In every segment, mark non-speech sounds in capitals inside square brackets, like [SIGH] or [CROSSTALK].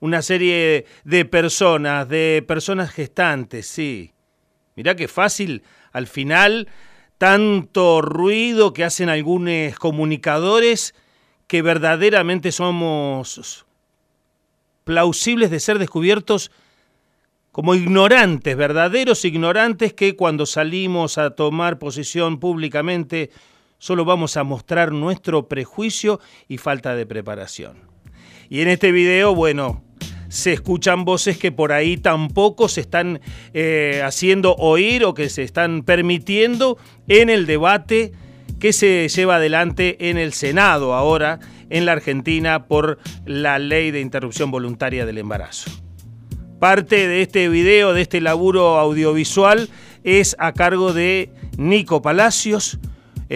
una serie de personas, de personas gestantes, sí. Mirá qué fácil, al final, tanto ruido que hacen algunos comunicadores que verdaderamente somos plausibles de ser descubiertos como ignorantes, verdaderos ignorantes que cuando salimos a tomar posición públicamente solo vamos a mostrar nuestro prejuicio y falta de preparación. Y en este video, bueno, se escuchan voces que por ahí tampoco se están eh, haciendo oír o que se están permitiendo en el debate que se lleva adelante en el Senado ahora en la Argentina por la ley de interrupción voluntaria del embarazo. Parte de este video, de este laburo audiovisual, es a cargo de Nico Palacios,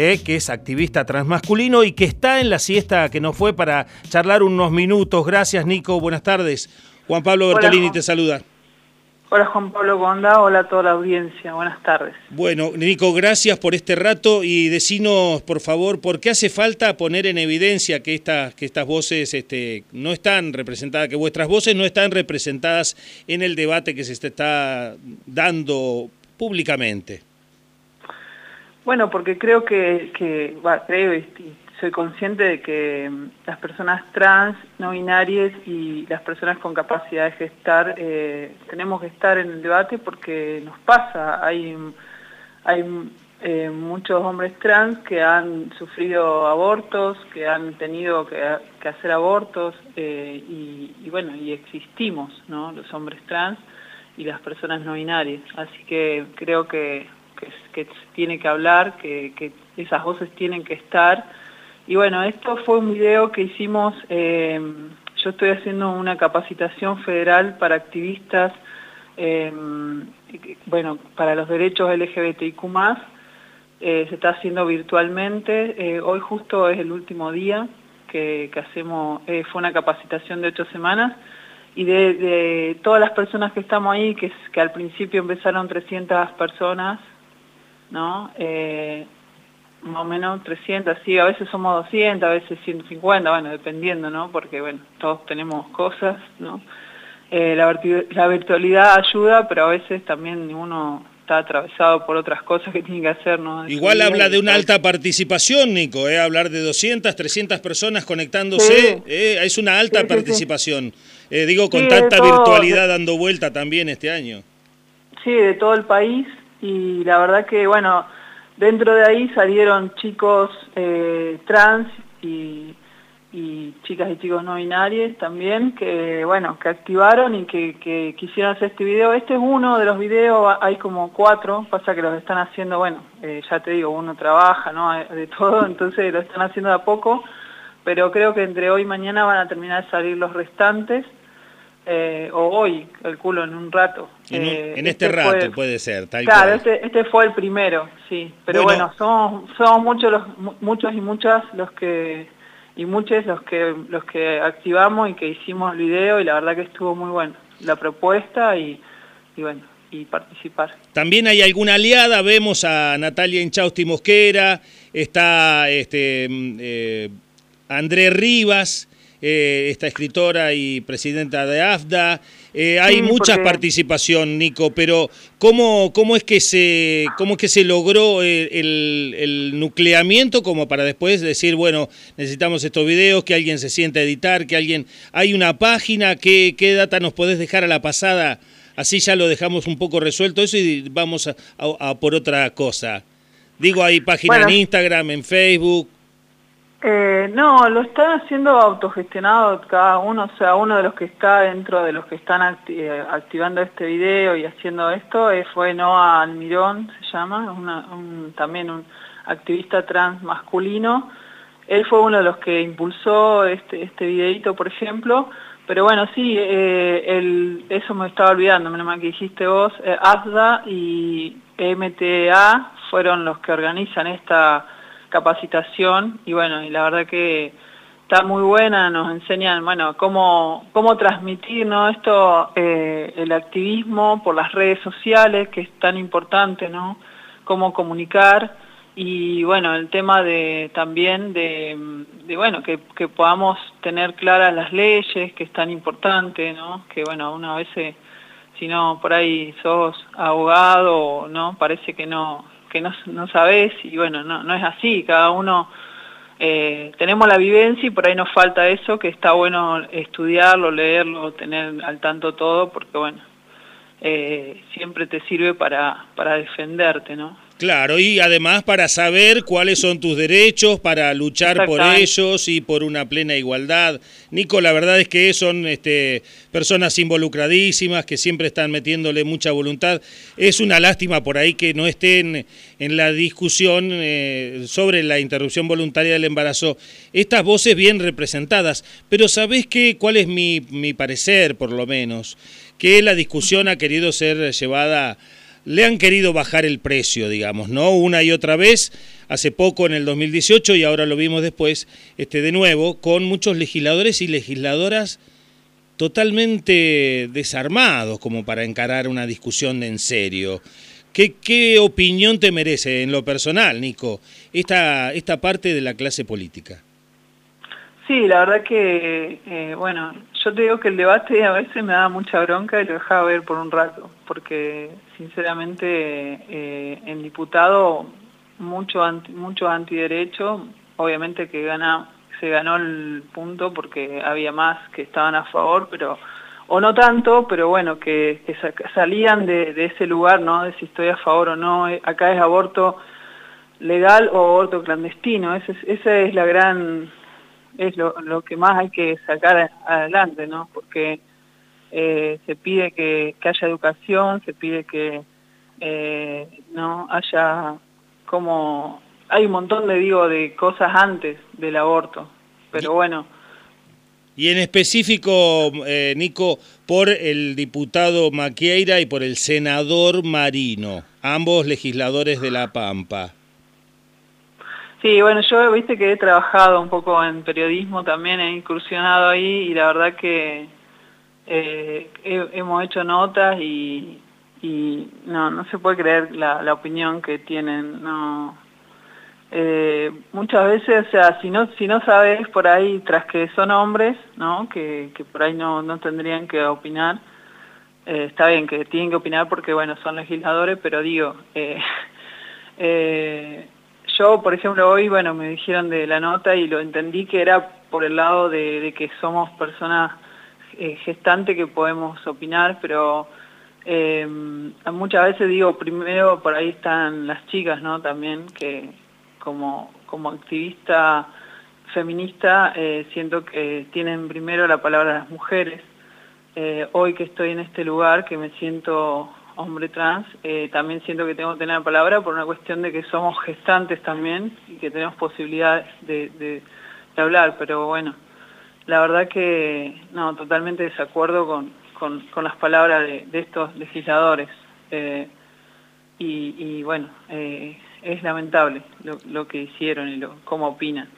eh, que es activista transmasculino y que está en la siesta que nos fue para charlar unos minutos. Gracias, Nico. Buenas tardes. Juan Pablo Bertolini te saluda. Hola Juan Pablo Gonda, hola a toda la audiencia, buenas tardes. Bueno, Nico, gracias por este rato y decinos, por favor, por qué hace falta poner en evidencia que, estas que estas voces este, no están representadas, que vuestras voces no están representadas en el debate que se está dando públicamente. Bueno, porque creo que, que creo y soy consciente de que mm, las personas trans, no binarias y las personas con capacidad de gestar eh, tenemos que estar en el debate porque nos pasa. Hay, hay eh, muchos hombres trans que han sufrido abortos, que han tenido que, hacer abortos eh, y, bueno, y existimos, ¿no? Los hombres trans y las personas no binarias. Así que creo que, que, tiene que hablar, que, esas voces tienen que estar. Y bueno, esto fue un video que hicimos, eh, yo estoy haciendo una capacitación federal para activistas, eh, bueno, para los derechos LGBTIQ+, eh, se está haciendo virtualmente, hoy justo es el último día que, hacemos, fue una capacitación de ocho semanas, y de, todas las personas que estamos ahí, que al principio empezaron 300 personas, ¿no? más o menos 300, sí, a veces somos 200, a veces 150, bueno, dependiendo, ¿no? Porque, bueno, todos tenemos cosas, ¿no? Eh, la, virtualidad ayuda, pero a veces también uno está atravesado por otras cosas que tiene que hacer, ¿no? Igual habla de una alta participación, Nico, ¿eh? Hablar de 200, 300 personas conectándose, ¿eh? es una alta participación. Eh, digo, con tanta virtualidad dando vuelta también este año. Sí, de todo el país, y la verdad que, bueno Dentro de ahí salieron chicos eh, trans y, chicas y chicos no binarios también, que bueno, que activaron y que, quisieron hacer este video. Este es uno de los videos, hay como cuatro, pasa que los están haciendo, bueno, eh, ya te digo, uno trabaja, ¿no? De todo, [LAUGHS] entonces lo están haciendo de a poco, pero creo que entre hoy y mañana van a terminar de salir los restantes. Eh, o hoy, calculo, en un rato. En, eh, este, este, rato puede ser, tal Claro, este, este, fue el primero, sí. Pero bueno, somos, somos muchos, los, muchos y muchas los que y muchos los que los que activamos y que hicimos el video y la verdad que estuvo muy bueno la propuesta y, y bueno y participar. También hay alguna aliada, vemos a Natalia Inchausti Mosquera, está este mm, eh, André Rivas, eh, esta escritora y presidenta de AFDA. Eh, hay mucha participación, Nico, pero ¿cómo, cómo, es que se, cómo es que se logró el, nucleamiento como para después decir, bueno, necesitamos estos videos, que alguien se sienta a editar, que alguien... ¿Hay una página? ¿Qué, qué data nos podés dejar a la pasada? Así ya lo dejamos un poco resuelto eso y vamos a, por otra cosa. Digo, hay página en Instagram, en Facebook. Eh, no, lo están haciendo autogestionado cada uno, o sea, uno de los que está dentro de los que están eh, activando este video y haciendo esto eh, fue Noah Almirón, se llama, también un activista trans masculino. Él fue uno de los que impulsó este, este videito, por ejemplo, pero bueno, sí, eh, eso me estaba olvidando, menos mal que dijiste vos, ASDA y MTA fueron los que organizan esta capacitación y bueno, y la verdad que está muy buena, nos enseñan, bueno, cómo, cómo transmitir, ¿no? Esto, eh, el activismo por las redes sociales, que es tan importante, ¿no? Cómo comunicar y bueno, el tema de también de, bueno, que, podamos tener claras las leyes, que es tan importante, ¿no? Que bueno, uno a veces, si no por ahí sos abogado, ¿no? Parece que no, que no, no sabés, y bueno, no, no es así, cada uno eh, tenemos la vivencia y por ahí nos falta eso, que está bueno estudiarlo, leerlo, tener al tanto todo, porque bueno, eh, siempre te sirve para, para defenderte, ¿no? Claro, y además para saber cuáles son tus derechos, para luchar por ellos y por una plena igualdad. Nico, la verdad es que son este, personas involucradísimas que siempre están metiéndole mucha voluntad. Es una lástima por ahí que no estén en la discusión eh, sobre la interrupción voluntaria del embarazo estas voces bien representadas. Pero ¿sabés qué? ¿Cuál es mi, mi parecer, por lo menos? Que la discusión ha querido ser llevada le han querido bajar el precio, digamos, ¿no? Una y otra vez, hace poco en el 2018 y ahora lo vimos después, este, de nuevo, con muchos legisladores y legisladoras totalmente desarmados como para encarar una discusión en serio. ¿Qué, ¿Qué, opinión te merece en lo personal, Nico, esta, esta parte de la clase política? Sí, la verdad que, eh, bueno, yo te digo que el debate a veces me da mucha bronca y lo dejaba ver por un rato, porque sinceramente eh, en diputado mucho anti, mucho antiderecho, obviamente que gana se ganó el punto porque había más que estaban a favor, pero o no tanto, pero bueno, que, salían de, ese lugar, ¿no? De si estoy a favor o no, eh, acá es aborto legal o aborto clandestino, esa es, esa es la gran es lo, lo que más hay que sacar adelante, ¿no? Porque eh, se pide que, haya educación, se pide que eh, no haya como hay un montón de digo de cosas antes del aborto, pero bueno. Y en específico, eh, Nico, por el diputado Maquieira y por el senador Marino, ambos legisladores de La Pampa. Sí, bueno, yo viste que he trabajado un poco en periodismo también, he incursionado ahí y la verdad que eh, hemos hecho notas y, no, no se puede creer la, opinión que tienen, no. Eh, muchas veces, o sea, si no, si no sabes por ahí, tras que son hombres, ¿no? Que, que por ahí no, no tendrían que opinar, eh, está bien que tienen que opinar porque, bueno, son legisladores, pero digo, [LAUGHS] yo, por ejemplo, hoy, bueno, me dijeron de la nota y lo entendí que era por el lado de, que somos personas eh, gestantes que podemos opinar, pero eh, muchas veces digo, primero por ahí están las chicas, ¿no? También que como, como activista feminista eh, siento que tienen primero la palabra las mujeres. hoy que estoy en este lugar, que me siento hombre trans, eh, también siento que tengo que tener la palabra por una cuestión de que somos gestantes también y que tenemos posibilidad de, hablar, pero bueno, la verdad que no, totalmente desacuerdo con, con, las palabras de, estos legisladores. Eh, y, bueno, eh, es lamentable lo, que hicieron y lo, cómo opinan.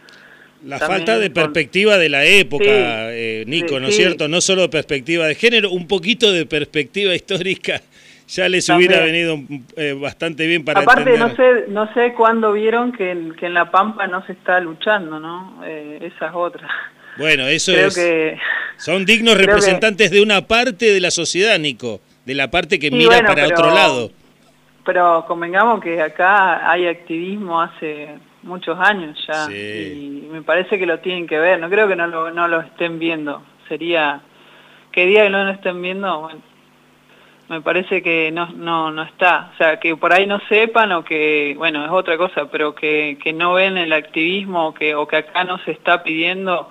La falta de perspectiva de la época, Nico, ¿no es cierto? No solo de perspectiva de género, un poquito de perspectiva histórica ya les hubiera venido eh, bastante bien para Aparte, no sé, no sé cuándo vieron que en, que en La Pampa no se está luchando, ¿no? Eh, esa es otra. Bueno, eso es... Que, son dignos representantes de una parte de la sociedad, Nico, de la parte que mira para otro lado. Pero convengamos que acá hay activismo hace muchos años ya y me parece que lo tienen que ver, no creo que no lo, no lo estén viendo, sería que día que no lo estén viendo, bueno, me parece que no, no, no está. O sea, que por ahí no sepan o que, bueno, es otra cosa, pero que, que no ven el activismo o que, o que acá no se está pidiendo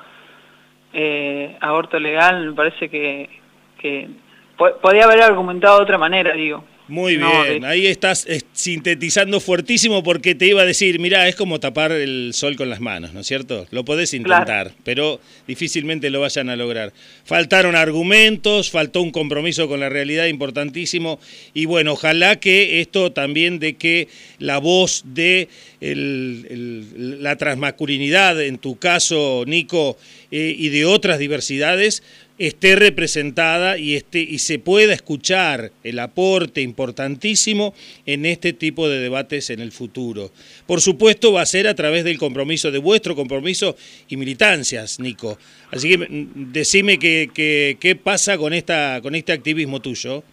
eh, aborto legal, me parece que, que podría haber argumentado de otra manera, digo. Muy bien, ahí estás eh, sintetizando fuertísimo porque te iba a decir, mira, es como tapar el sol con las manos, ¿no es cierto? Lo podés intentar, pero difícilmente lo vayan a lograr. Faltaron argumentos, faltó un compromiso con la realidad importantísimo y bueno, ojalá que esto también de que la voz de la transmasculinidad, en tu caso, Nico, eh, y de otras diversidades esté representada y, esté, y se pueda escuchar el aporte importantísimo en este tipo de debates en el futuro. Por supuesto va a ser a través del compromiso, de vuestro compromiso y militancias, Nico. Así que mm, decime qué pasa con, esta, con este activismo tuyo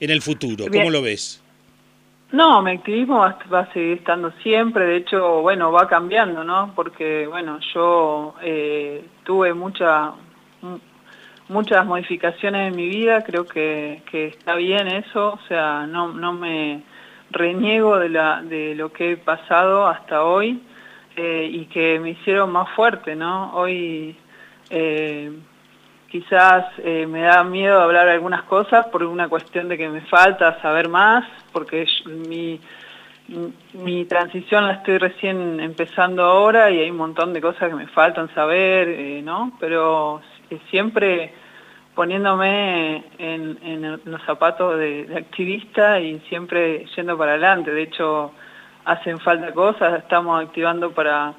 en el futuro, ¿cómo lo ves? No, mi activismo va, a seguir estando siempre, de hecho, bueno, va cambiando, ¿no? Porque, bueno, yo eh, tuve mucha, muchas modificaciones en mi vida, creo que, está bien eso, o sea, no, no me reniego de, la, de lo que he pasado hasta hoy eh, y que me hicieron más fuerte, ¿no? Hoy eh, quizás eh, me da miedo hablar algunas cosas por una cuestión de que me falta saber más, porque mi, mi transición la estoy recién empezando ahora y hay un montón de cosas que me faltan saber, ¿no? Pero siempre poniéndome en, los zapatos de, activista y siempre yendo para adelante. De hecho, hacen falta cosas, estamos activando para,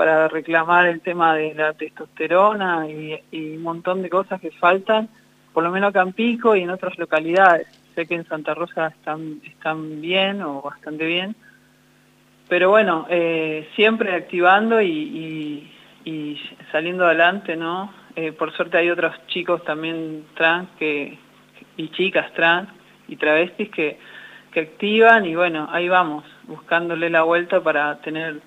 para reclamar el tema de la testosterona y, un montón de cosas que faltan, por lo menos acá en Pico y en otras localidades. Sé que en Santa Rosa están, están bien o bastante bien, pero bueno, eh, siempre activando y, y saliendo adelante, ¿no? Eh, por suerte hay otros chicos también trans que, y chicas trans y travestis que, que activan y bueno, ahí vamos, buscándole la vuelta para tener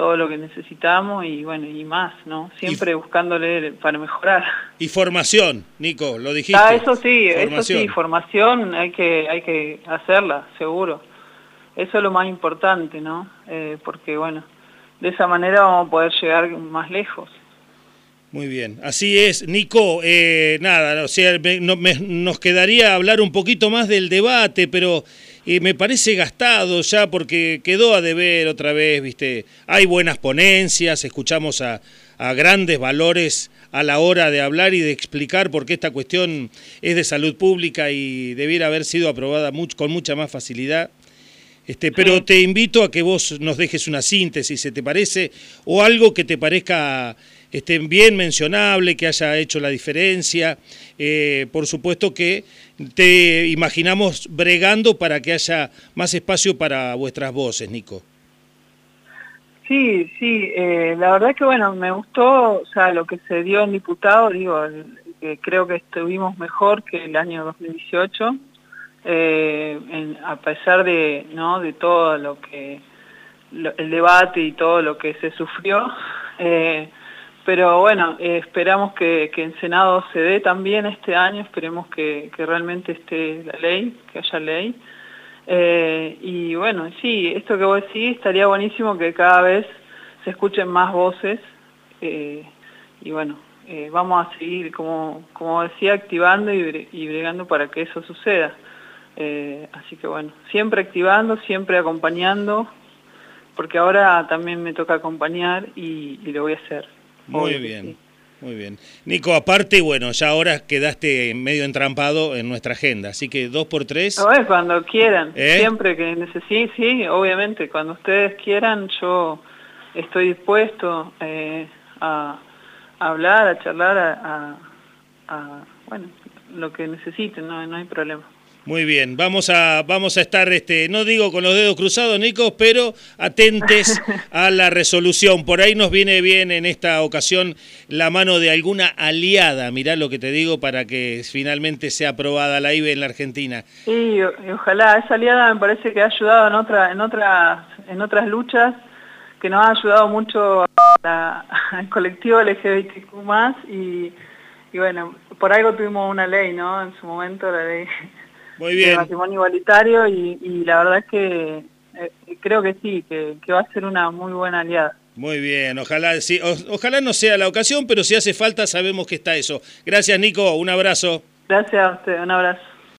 todo lo que necesitamos y bueno, y más, ¿no? Siempre buscándole para mejorar. Y formación, Nico, lo dijiste. Ah, eso sí, eso sí, formación hay que, hay que hacerla, seguro. Eso es lo más importante, ¿no? Eh, porque bueno, de esa manera vamos a poder llegar más lejos. Muy bien, así es. Nico, eh, nada, o sea, nos quedaría hablar un poquito más del debate, pero eh, me parece gastado ya porque quedó a deber otra vez, ¿viste? Hay buenas ponencias, escuchamos a, grandes valores a la hora de hablar y de explicar por qué esta cuestión es de salud pública y debiera haber sido aprobada con mucha más facilidad. Este, pero te invito a que vos nos dejes una síntesis, ¿se te parece? O algo que te parezca estén bien mencionable, que haya hecho la diferencia. Eh, por supuesto que te imaginamos bregando para que haya más espacio para vuestras voces, Nico. Sí, sí, eh, la verdad que bueno, me gustó, o sea, lo que se dio en diputado, digo, creo que estuvimos mejor que el año 2018, eh, a pesar de, ¿no? de todo lo que, el debate y todo lo que se sufrió, pero bueno, eh, esperamos que, en Senado se dé también este año, esperemos que, realmente esté la ley, que haya ley. Eh, y bueno, sí, esto que vos decís, estaría buenísimo que cada vez se escuchen más voces. Eh, y bueno, vamos a seguir, como, como decía, activando y, y bregando para que eso suceda. así que bueno, siempre activando, siempre acompañando, porque ahora también me toca acompañar y lo voy a hacer. Muy bien. Muy bien. Nico, aparte, bueno, ya ahora quedaste medio entrampado en nuestra agenda, así que dos por tres. No, cuando quieran, ¿Eh? siempre que necesiten, sí, obviamente, cuando ustedes quieran, yo estoy dispuesto eh, a, hablar, a charlar, a, a, bueno, lo que necesiten, no, no hay problema. Muy bien, vamos a, vamos a estar, este, no digo con los dedos cruzados, Nico, pero atentes [LAUGHS] a la resolución. Por ahí nos viene bien en esta ocasión la mano de alguna aliada, mirá lo que te digo, para que finalmente sea aprobada la IBE en la Argentina. Sí, y ojalá, esa aliada me parece que ha ayudado en, otra, en, otras, en otras luchas, que nos ha ayudado mucho [LAUGHS] al colectivo LGBTQ+, y, y bueno, por algo tuvimos una ley, ¿no? En su momento la ley muy bien. matrimonio igualitario y, la verdad es que eh, creo que sí, que, va a ser una muy buena aliada. Muy bien, ojalá, sí, ojalá no sea la ocasión, pero si hace falta sabemos que está eso. Gracias Nico, un abrazo. Gracias a usted, un abrazo.